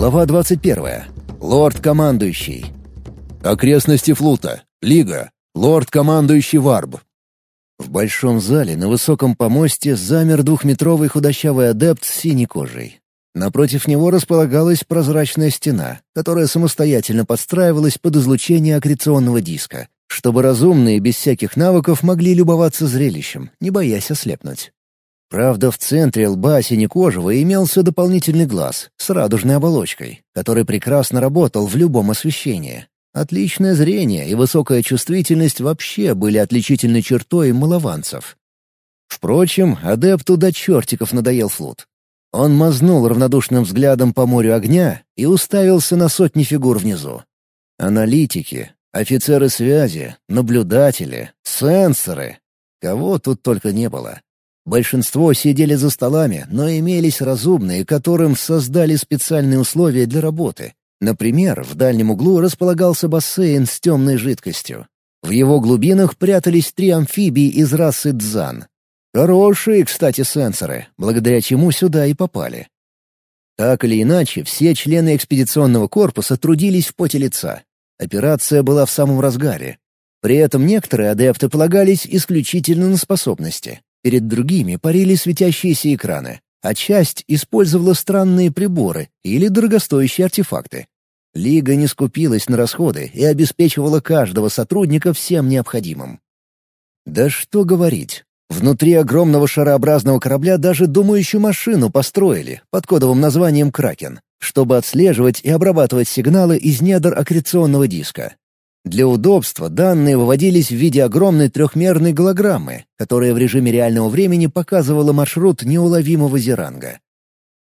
Глава 21. Лорд-командующий. Окрестности флута. Лига. Лорд-командующий Варб. В большом зале на высоком помосте замер двухметровый худощавый адепт с синей кожей. Напротив него располагалась прозрачная стена, которая самостоятельно подстраивалась под излучение аккреционного диска, чтобы разумные без всяких навыков могли любоваться зрелищем, не боясь ослепнуть. Правда, в центре лба синекожего имелся дополнительный глаз с радужной оболочкой, который прекрасно работал в любом освещении. Отличное зрение и высокая чувствительность вообще были отличительной чертой малованцев. Впрочем, адепту до чертиков надоел флут. Он мазнул равнодушным взглядом по морю огня и уставился на сотни фигур внизу. Аналитики, офицеры связи, наблюдатели, сенсоры. Кого тут только не было. Большинство сидели за столами, но имелись разумные, которым создали специальные условия для работы. Например, в дальнем углу располагался бассейн с темной жидкостью. В его глубинах прятались три амфибии из расы Дзан. Хорошие, кстати, сенсоры, благодаря чему сюда и попали. Так или иначе, все члены экспедиционного корпуса трудились в поте лица. Операция была в самом разгаре. При этом некоторые адепты полагались исключительно на способности. Перед другими парили светящиеся экраны, а часть использовала странные приборы или дорогостоящие артефакты. Лига не скупилась на расходы и обеспечивала каждого сотрудника всем необходимым. Да что говорить. Внутри огромного шарообразного корабля даже думающую машину построили под кодовым названием «Кракен», чтобы отслеживать и обрабатывать сигналы из недр аккреционного диска. Для удобства данные выводились в виде огромной трехмерной голограммы, которая в режиме реального времени показывала маршрут неуловимого зеранга.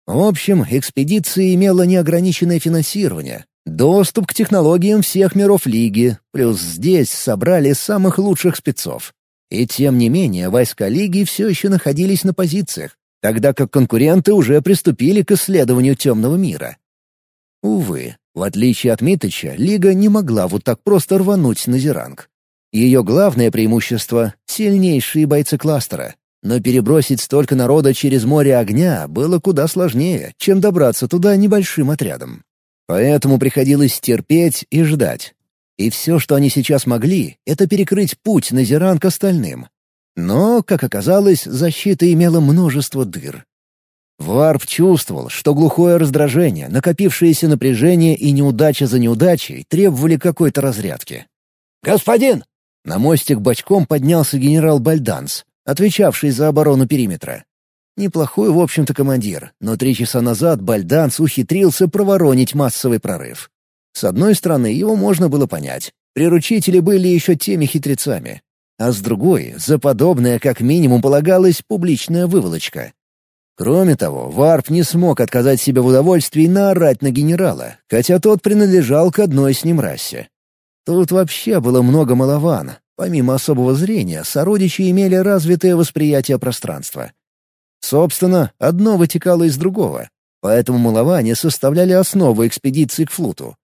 В общем, экспедиция имела неограниченное финансирование, доступ к технологиям всех миров Лиги, плюс здесь собрали самых лучших спецов. И тем не менее, войска Лиги все еще находились на позициях, тогда как конкуренты уже приступили к исследованию темного мира. Увы, в отличие от Митыча, Лига не могла вот так просто рвануть на Зеранг. Ее главное преимущество — сильнейшие бойцы кластера. Но перебросить столько народа через море огня было куда сложнее, чем добраться туда небольшим отрядом. Поэтому приходилось терпеть и ждать. И все, что они сейчас могли, — это перекрыть путь на Зеранг остальным. Но, как оказалось, защита имела множество дыр. Варп чувствовал, что глухое раздражение, накопившееся напряжение и неудача за неудачей требовали какой-то разрядки. «Господин!» На мостик бочком поднялся генерал Бальданс, отвечавший за оборону периметра. Неплохой, в общем-то, командир, но три часа назад Бальданс ухитрился проворонить массовый прорыв. С одной стороны, его можно было понять. Приручители были еще теми хитрецами. А с другой, за подобное как минимум полагалась публичная выволочка. Кроме того, Варп не смог отказать себе в удовольствии наорать на генерала, хотя тот принадлежал к одной с ним расе. Тут вообще было много малован. Помимо особого зрения, сородичи имели развитое восприятие пространства. Собственно, одно вытекало из другого, поэтому маловане составляли основу экспедиции к флуту.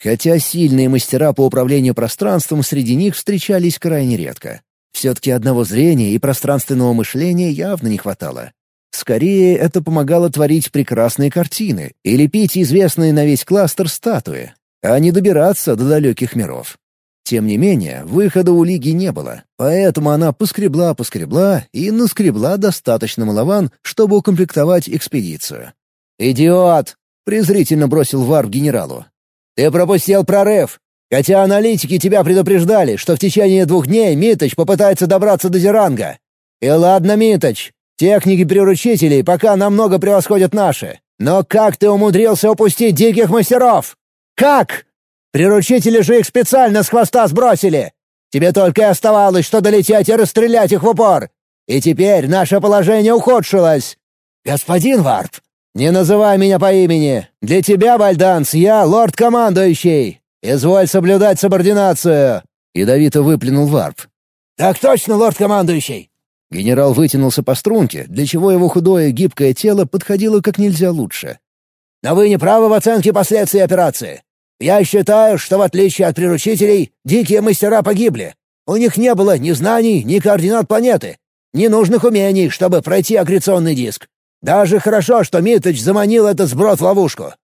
Хотя сильные мастера по управлению пространством среди них встречались крайне редко. Все-таки одного зрения и пространственного мышления явно не хватало. Скорее, это помогало творить прекрасные картины и лепить известные на весь кластер статуи, а не добираться до далеких миров. Тем не менее, выхода у Лиги не было, поэтому она поскребла-поскребла и наскребла достаточно малован, чтобы укомплектовать экспедицию. «Идиот!» — презрительно бросил Варп генералу. «Ты пропустил прорыв! Хотя аналитики тебя предупреждали, что в течение двух дней Миточ попытается добраться до Зеранга. И ладно, Миточ, Техники приручителей пока намного превосходят наши. Но как ты умудрился упустить диких мастеров? Как? Приручители же их специально с хвоста сбросили. Тебе только и оставалось, что долететь и расстрелять их в упор. И теперь наше положение ухудшилось. Господин Варп, не называй меня по имени. Для тебя, Вальданс, я лорд-командующий. Изволь соблюдать субординацию. Ядовито выплюнул Варп. «Так точно, лорд-командующий!» Генерал вытянулся по струнке, для чего его худое гибкое тело подходило как нельзя лучше. «Но вы не правы в оценке последствий операции. Я считаю, что в отличие от приручителей, дикие мастера погибли. У них не было ни знаний, ни координат планеты, ни нужных умений, чтобы пройти агрессионный диск. Даже хорошо, что Миточ заманил этот сброд в ловушку.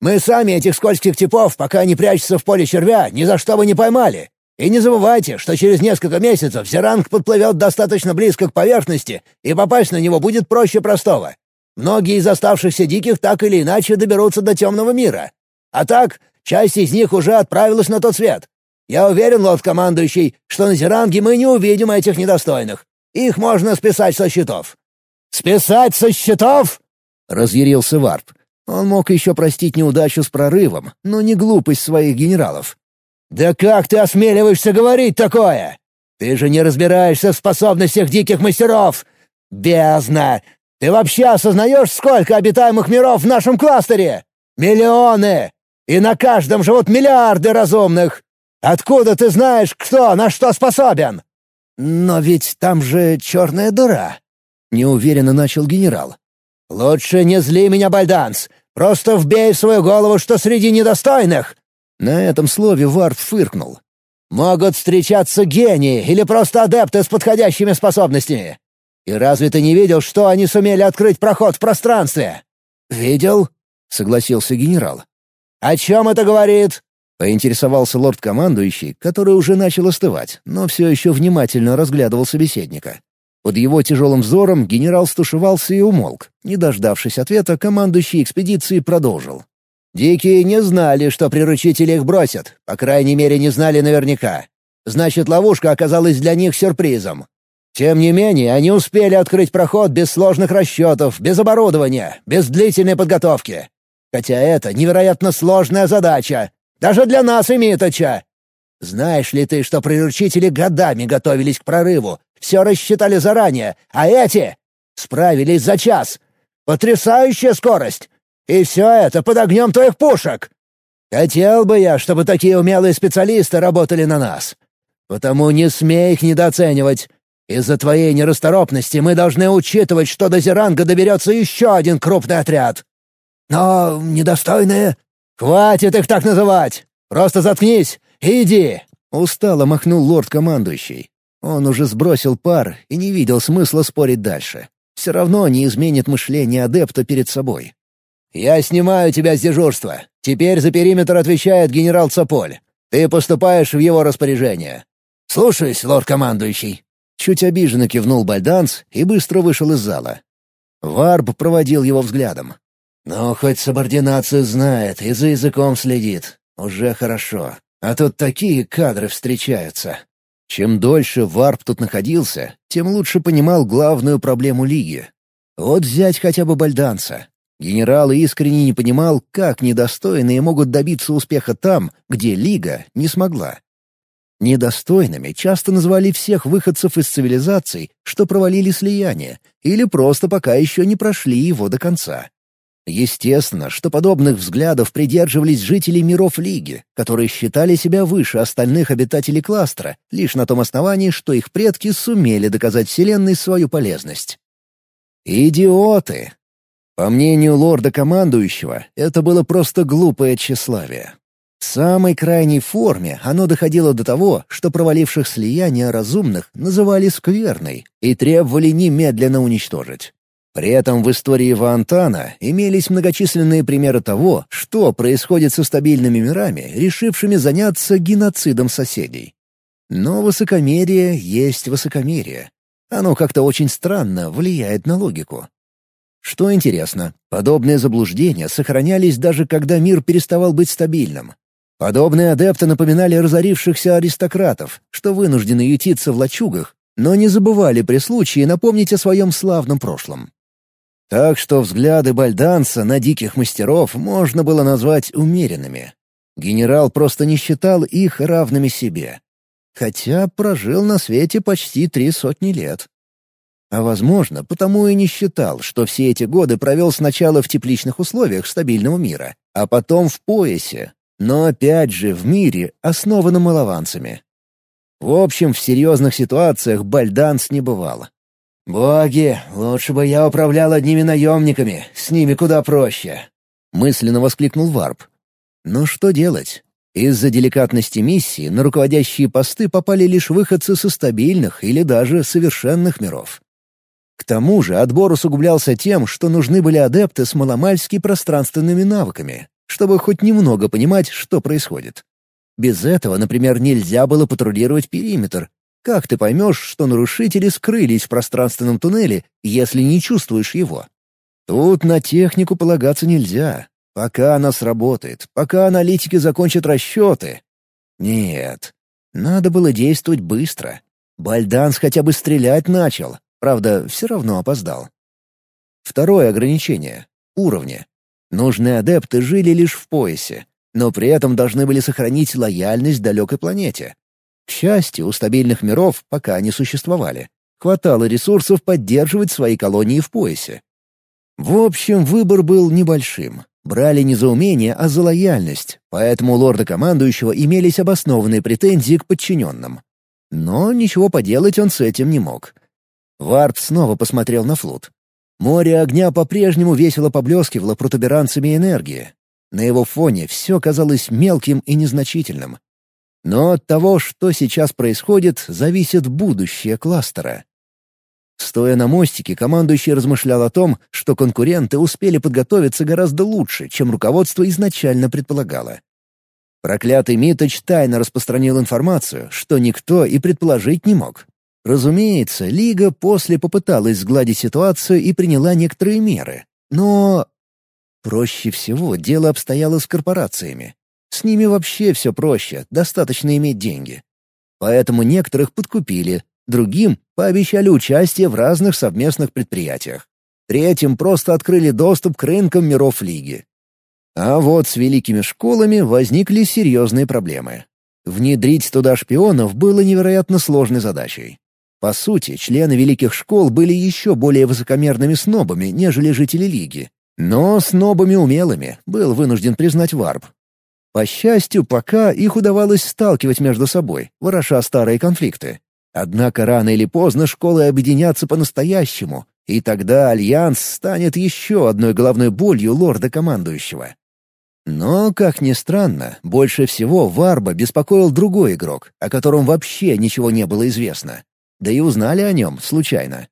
Мы сами этих скользких типов, пока они прячутся в поле червя, ни за что бы не поймали. И не забывайте, что через несколько месяцев Зеранг подплывет достаточно близко к поверхности, и попасть на него будет проще простого. Многие из оставшихся диких так или иначе доберутся до темного мира. А так, часть из них уже отправилась на тот свет. Я уверен, лорд-командующий, что на Зеранге мы не увидим этих недостойных. Их можно списать со счетов». «Списать со счетов?» — разъярился Варп. Он мог еще простить неудачу с прорывом, но не глупость своих генералов. «Да как ты осмеливаешься говорить такое? Ты же не разбираешься в способностях диких мастеров! Бездна! Ты вообще осознаешь, сколько обитаемых миров в нашем кластере? Миллионы! И на каждом живут миллиарды разумных! Откуда ты знаешь, кто на что способен?» «Но ведь там же черная дыра», — неуверенно начал генерал. «Лучше не зли меня, Бальданс! Просто вбей в свою голову, что среди недостойных на этом слове Варп фыркнул. «Могут встречаться гении или просто адепты с подходящими способностями. И разве ты не видел, что они сумели открыть проход в пространстве?» «Видел», — согласился генерал. «О чем это говорит?» — поинтересовался лорд-командующий, который уже начал остывать, но все еще внимательно разглядывал собеседника. Под его тяжелым взором генерал стушевался и умолк. Не дождавшись ответа, командующий экспедиции продолжил. Дикие не знали, что приручители их бросят, по крайней мере, не знали наверняка. Значит, ловушка оказалась для них сюрпризом. Тем не менее, они успели открыть проход без сложных расчетов, без оборудования, без длительной подготовки. Хотя это невероятно сложная задача. Даже для нас и Миточа. Знаешь ли ты, что приручители годами готовились к прорыву, все рассчитали заранее, а эти справились за час. Потрясающая скорость! И все это под огнем твоих пушек! Хотел бы я, чтобы такие умелые специалисты работали на нас. Потому не смей их недооценивать. Из-за твоей нерасторопности мы должны учитывать, что до Зеранга доберется еще один крупный отряд. Но недостойные... Хватит их так называть! Просто заткнись и иди!» Устало махнул лорд-командующий. Он уже сбросил пар и не видел смысла спорить дальше. Все равно не изменит мышление адепта перед собой. «Я снимаю тебя с дежурства. Теперь за периметр отвечает генерал Цаполь. Ты поступаешь в его распоряжение». «Слушаюсь, лорд-командующий». Чуть обиженно кивнул Бальданс и быстро вышел из зала. Варб проводил его взглядом. «Ну, хоть субординацию знает и за языком следит. Уже хорошо. А тут такие кадры встречаются». Чем дольше Варп тут находился, тем лучше понимал главную проблему Лиги. Вот взять хотя бы Бальданса. Генерал искренне не понимал, как недостойные могут добиться успеха там, где Лига не смогла. Недостойными часто называли всех выходцев из цивилизаций, что провалили слияние, или просто пока еще не прошли его до конца. Естественно, что подобных взглядов придерживались жители миров Лиги, которые считали себя выше остальных обитателей кластера, лишь на том основании, что их предки сумели доказать Вселенной свою полезность. Идиоты! По мнению лорда-командующего, это было просто глупое тщеславие. В самой крайней форме оно доходило до того, что проваливших слияния разумных называли скверной и требовали немедленно уничтожить. При этом в истории Вантана имелись многочисленные примеры того, что происходит со стабильными мирами, решившими заняться геноцидом соседей. Но высокомерие есть высокомерие. Оно как-то очень странно влияет на логику. Что интересно, подобные заблуждения сохранялись даже когда мир переставал быть стабильным. Подобные адепты напоминали разорившихся аристократов, что вынуждены ютиться в лачугах, но не забывали при случае напомнить о своем славном прошлом. Так что взгляды Бальданса на диких мастеров можно было назвать умеренными. Генерал просто не считал их равными себе. Хотя прожил на свете почти три сотни лет. А возможно, потому и не считал, что все эти годы провел сначала в тепличных условиях стабильного мира, а потом в поясе, но опять же в мире, основанном малованцами. В общем, в серьезных ситуациях Бальданс не бывал. «Боги, лучше бы я управлял одними наемниками, с ними куда проще!» — мысленно воскликнул Варп. «Но что делать? Из-за деликатности миссии на руководящие посты попали лишь выходцы со стабильных или даже совершенных миров. К тому же отбор усугублялся тем, что нужны были адепты с маломальски пространственными навыками. чтобы хоть немного понимать, что происходит. Без этого, например, нельзя было патрулировать периметр. Как ты поймешь, что нарушители скрылись в пространственном туннеле, если не чувствуешь его? Тут на технику полагаться нельзя. Пока она сработает, пока аналитики закончат расчеты. Нет, надо было действовать быстро. Бальданс хотя бы стрелять начал, правда, все равно опоздал. Второе ограничение — уровни. Нужные адепты жили лишь в поясе, но при этом должны были сохранить лояльность далекой планете. К счастью, у стабильных миров, пока они существовали, хватало ресурсов поддерживать свои колонии в поясе. В общем, выбор был небольшим. Брали не за умение, а за лояльность, поэтому у лорда-командующего имелись обоснованные претензии к подчиненным. Но ничего поделать он с этим не мог. Варп снова посмотрел на флот. Море огня по-прежнему весело поблескивало протуберанцами энергии. На его фоне все казалось мелким и незначительным. Но от того, что сейчас происходит, зависит будущее кластера. Стоя на мостике, командующий размышлял о том, что конкуренты успели подготовиться гораздо лучше, чем руководство изначально предполагало. Проклятый Миточ тайно распространил информацию, что никто и предположить не мог. Разумеется, Лига после попыталась сгладить ситуацию и приняла некоторые меры. Но проще всего дело обстояло с корпорациями. С ними вообще все проще, достаточно иметь деньги. Поэтому некоторых подкупили, Другим пообещали участие в разных совместных предприятиях. Третьим просто открыли доступ к рынкам миров Лиги. А вот с великими школами возникли серьезные проблемы. Внедрить туда шпионов было невероятно сложной задачей. По сути, члены великих школ были еще более высокомерными снобами, нежели жители Лиги. Но снобами умелыми, был вынужден признать Варп. По счастью, пока их удавалось сталкивать между собой, вороша старые конфликты. Однако рано или поздно школы объединятся по-настоящему, и тогда Альянс станет еще одной головной болью лорда-командующего. Но, как ни странно, больше всего Варпа беспокоил другой игрок, о котором вообще ничего не было известно. Да и узнали о нем случайно.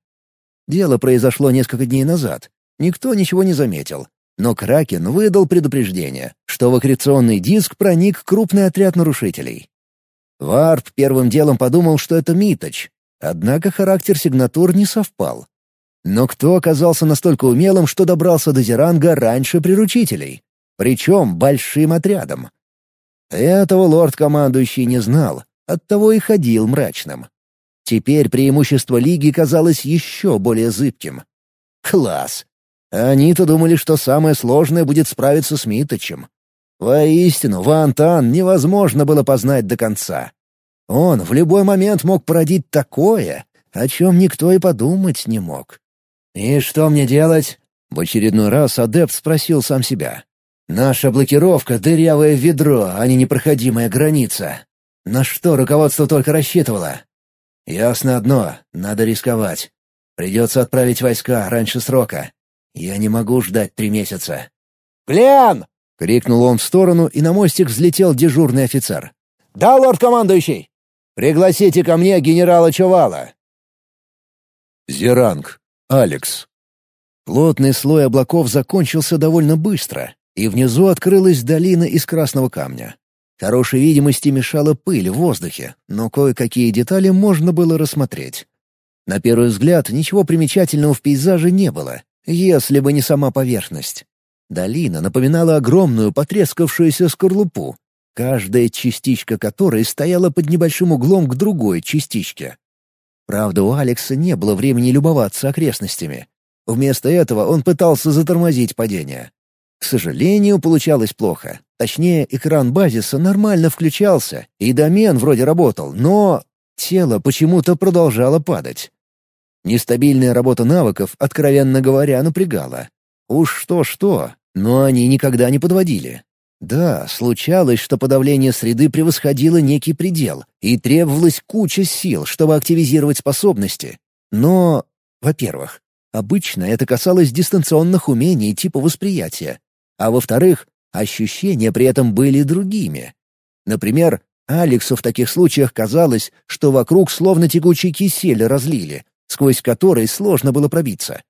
Дело произошло несколько дней назад. Никто ничего не заметил. Но Кракен выдал предупреждение, что в аккреционный диск проник крупный отряд нарушителей. Варп первым делом подумал, что это Миточ, однако характер сигнатур не совпал. Но кто оказался настолько умелым, что добрался до Зеранга раньше приручителей? Причем большим отрядом. Этого лорд-командующий не знал, оттого и ходил мрачным. Теперь преимущество Лиги казалось еще более зыбким. Класс! Они-то думали, что самое сложное будет справиться с Миточем. Воистину, Вантан невозможно было познать до конца. Он в любой момент мог породить такое, о чем никто и подумать не мог. «И что мне делать?» — в очередной раз адепт спросил сам себя. «Наша блокировка — дырявое ведро, а не непроходимая граница. На что руководство только рассчитывало? Ясно одно — надо рисковать. Придется отправить войска раньше срока. Я не могу ждать три месяца». «Глен!» — крикнул он в сторону, и на мостик взлетел дежурный офицер. «Да, лорд-командующий! Пригласите ко мне генерала Чувала!» Зеранг. Алекс. Плотный слой облаков закончился довольно быстро, и внизу открылась долина из красного камня. Хорошей видимости мешала пыль в воздухе, но кое-какие детали можно было рассмотреть. На первый взгляд ничего примечательного в пейзаже не было, если бы не сама поверхность. Долина напоминала огромную потрескавшуюся скорлупу, каждая частичка которой стояла под небольшим углом к другой частичке. Правда, у Алекса не было времени любоваться окрестностями. Вместо этого он пытался затормозить падение. К сожалению, получалось плохо. Точнее, экран базиса нормально включался, и домен вроде работал, но тело почему-то продолжало падать. Нестабильная работа навыков, откровенно говоря, напрягала. Уж что-что, но они никогда не подводили. Да, случалось, что подавление среды превосходило некий предел, и требовалась куча сил, чтобы активизировать способности. Но, во-первых, обычно это касалось дистанционных умений типа восприятия, а во-вторых, ощущения при этом были другими. Например, Алексу в таких случаях казалось, что вокруг словно тягучий кисель разлили, сквозь который сложно было пробиться.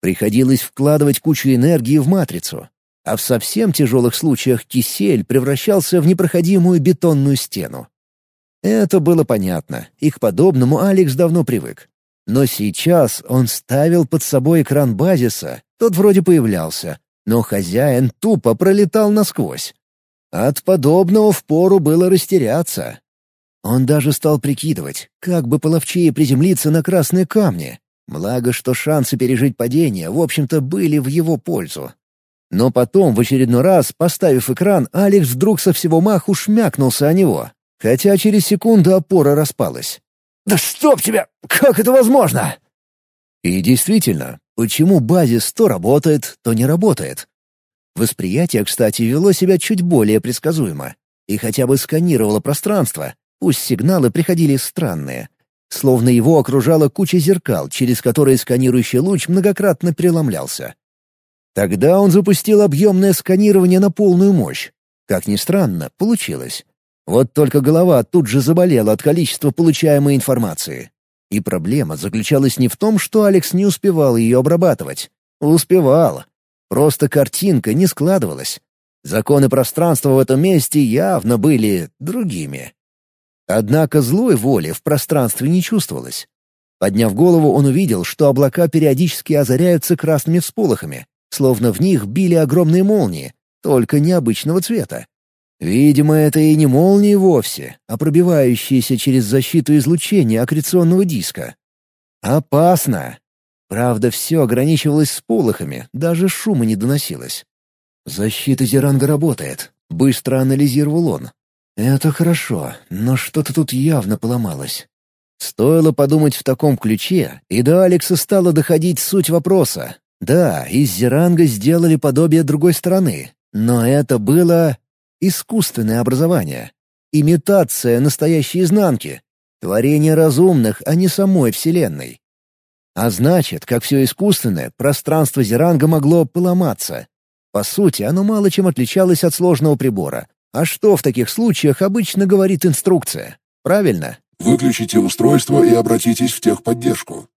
Приходилось вкладывать кучу энергии в матрицу. а в совсем тяжелых случаях кисель превращался в непроходимую бетонную стену. Это было понятно, и к подобному Алекс давно привык. Но сейчас он ставил под собой экран базиса, тот вроде появлялся, но хозяин тупо пролетал насквозь. От подобного впору было растеряться. Он даже стал прикидывать, как бы половчее приземлиться на красные камни. Благо, что шансы пережить падение, в общем-то, были в его пользу. Но потом, в очередной раз, поставив экран, Алекс вдруг со всего маху шмякнулся о него, хотя через секунду опора распалась. «Да стоп тебя! Как это возможно?» И действительно, почему базис то работает, то не работает? Восприятие, кстати, вело себя чуть более предсказуемо и хотя бы сканировало пространство, пусть сигналы приходили странные. Словно его окружала куча зеркал, через которые сканирующий луч многократно преломлялся. Тогда он запустил объемное сканирование на полную мощь. Как ни странно, получилось. Вот только голова тут же заболела от количества получаемой информации. И проблема заключалась не в том, что Алекс не успевал ее обрабатывать. Успевал. Просто картинка не складывалась. Законы пространства в этом месте явно были другими. Однако злой воли в пространстве не чувствовалось. Подняв голову, он увидел, что облака периодически озаряются красными всполохами, словно в них били огромные молнии, только необычного цвета. Видимо, это и не молнии вовсе, а пробивающиеся через защиту излучения аккреционного диска. Опасно! Правда, все ограничивалось сполохами, даже шума не доносилось. «Защита Зеранга работает», — быстро анализировал он. «Это хорошо, но что-то тут явно поломалось». Стоило подумать в таком ключе, и до Алекса стала доходить суть вопроса. Да, из Зеранга сделали подобие другой стороны, но это было искусственное образование, имитация настоящей изнанки, творение разумных, а не самой Вселенной. А значит, как все искусственное, пространство Зеранга могло поломаться. По сути, оно мало чем отличалось от сложного прибора. А что в таких случаях обычно говорит инструкция? Правильно? Выключите устройство и обратитесь в техподдержку.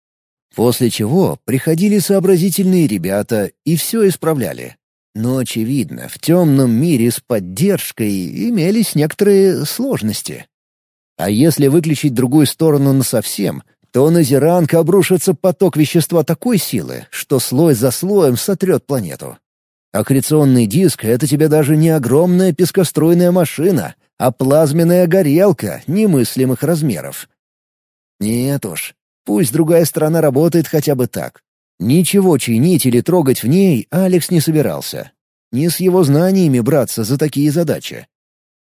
После чего приходили сообразительные ребята и все исправляли. Но, очевидно, в темном мире с поддержкой имелись некоторые сложности. А если выключить другую сторону насовсем, то на Зеранг обрушится поток вещества такой силы, что слой за слоем сотрет планету. Аккреционный диск — это тебе даже не огромная пескоструйная машина, а плазменная горелка немыслимых размеров. Нет уж, пусть другая сторона работает хотя бы так. Ничего чинить или трогать в ней Алекс не собирался. Не с его знаниями браться за такие задачи.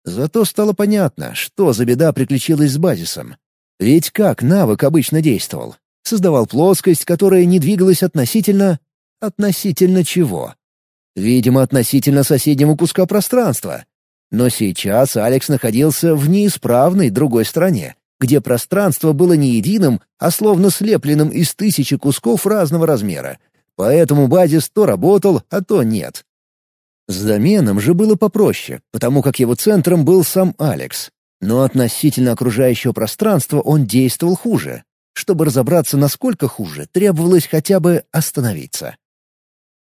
Зато стало понятно, что за беда приключилась с базисом. Ведь как навык обычно действовал? Создавал плоскость, которая не двигалась относительно... Относительно чего? Видимо, относительно соседнего куска пространства. Но сейчас Алекс находился в неисправной другой стороне, где пространство было не единым, а словно слепленным из тысячи кусков разного размера. Поэтому базис то работал, а то нет. С доменом же было попроще, потому как его центром был сам Алекс. Но относительно окружающего пространства он действовал хуже. Чтобы разобраться, насколько хуже, требовалось хотя бы остановиться.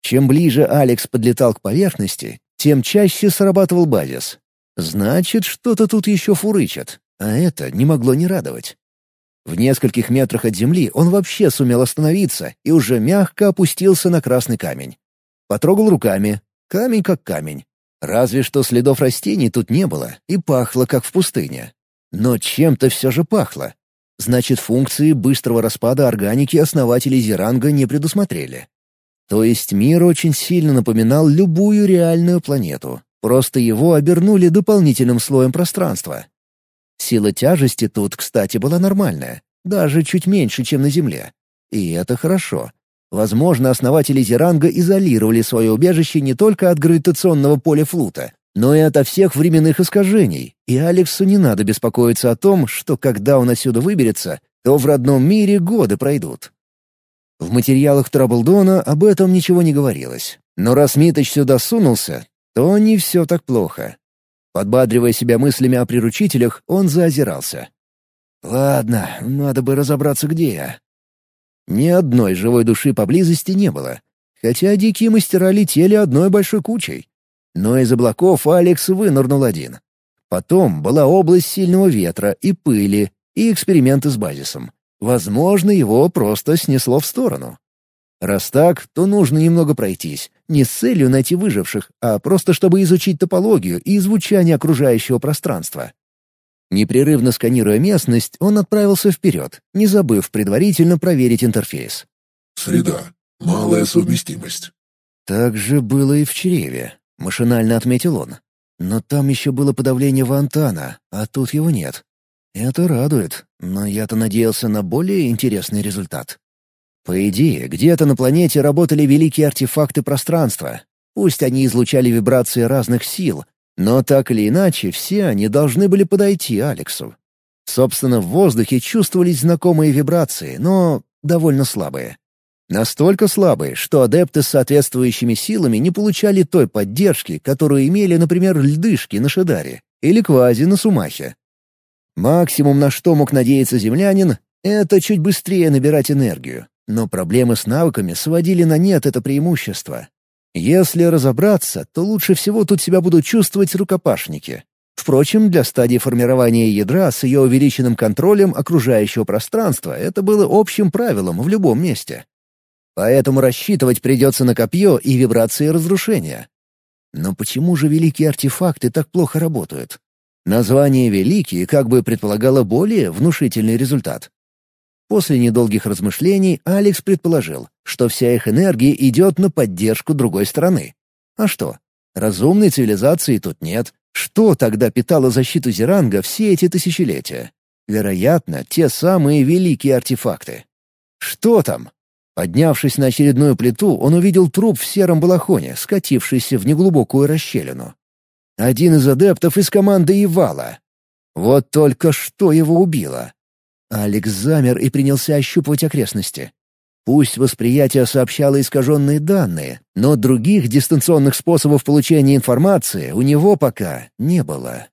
Чем ближе Алекс подлетал к поверхности, тем чаще срабатывал базис. Значит, что-то тут еще фурычат. А это не могло не радовать. В нескольких метрах от земли он вообще сумел остановиться и уже мягко опустился на красный камень. Потрогал руками. Камень как камень. Разве что следов растений тут не было, и пахло, как в пустыне. Но чем-то все же пахло. Значит, функции быстрого распада органики основатели Зеранга не предусмотрели. То есть мир очень сильно напоминал любую реальную планету. Просто его обернули дополнительным слоем пространства. Сила тяжести тут, кстати, была нормальная, даже чуть меньше, чем на Земле. И это хорошо. Возможно, основатели Зеранга изолировали свое убежище не только от гравитационного поля флута, но и ото всех временных искажений, и Алексу не надо беспокоиться о том, что когда он отсюда выберется, то в родном мире годы пройдут. В материалах Траблдона об этом ничего не говорилось. Но раз Миточ сюда сунулся, то не все так плохо. Подбадривая себя мыслями о приручителях, он заозирался. «Ладно, надо бы разобраться, где я». Ни одной живой души поблизости не было. хотя дикие мастера летели одной большой кучей. Но из облаков Алекс вынырнул один. Потом была область сильного ветра и пыли, и эксперименты с базисом. Возможно, его просто снесло в сторону. Раз так, то нужно немного пройтись, не с целью найти выживших, а просто чтобы изучить топологию и звучание окружающего пространства. Непрерывно сканируя местность, он отправился вперед, не забыв предварительно проверить интерфейс. Среда. Малая совместимость. Так же было и в чреве, машинально отметил он. Но там еще было подавление Вантана, а тут его нет. Это радует, но я-то надеялся на более интересный результат. По идее, где-то на планете работали великие артефакты пространства. Пусть они излучали вибрации разных сил, но так или иначе все они должны были подойти Алексу. Собственно, в воздухе чувствовались знакомые вибрации, но довольно слабые. Настолько слабые, что адепты с соответствующими силами не получали той поддержки, которую имели, например, льдышки на Шидаре или квази на Сумахе. Максимум, на что мог надеяться землянин, это чуть быстрее набирать энергию. Но проблемы с навыками сводили на нет это преимущество. Если разобраться, то лучше всего тут себя будут чувствовать рукопашники. Впрочем, для стадии формирования ядра с ее увеличенным контролем окружающего пространства это было общим правилом в любом месте. Поэтому рассчитывать придется на копье и вибрации разрушения. Но почему же великие артефакты так плохо работают? Название «великие» как бы предполагало более внушительный результат. После недолгих размышлений Алекс предположил, что вся их энергия идет на поддержку другой стороны. А что? Разумной цивилизации тут нет. Что тогда питало защиту Зеранга все эти тысячелетия? Вероятно, те самые великие артефакты. Что там? Поднявшись на очередную плиту, он увидел труп в сером балахоне, скатившийся в неглубокую расщелину. Один из адептов из команды Ивала. Вот только что его убило. Алекс замер и принялся ощупывать окрестности. Пусть восприятие сообщало искаженные данные, но других дистанционных способов получения информации у него пока не было.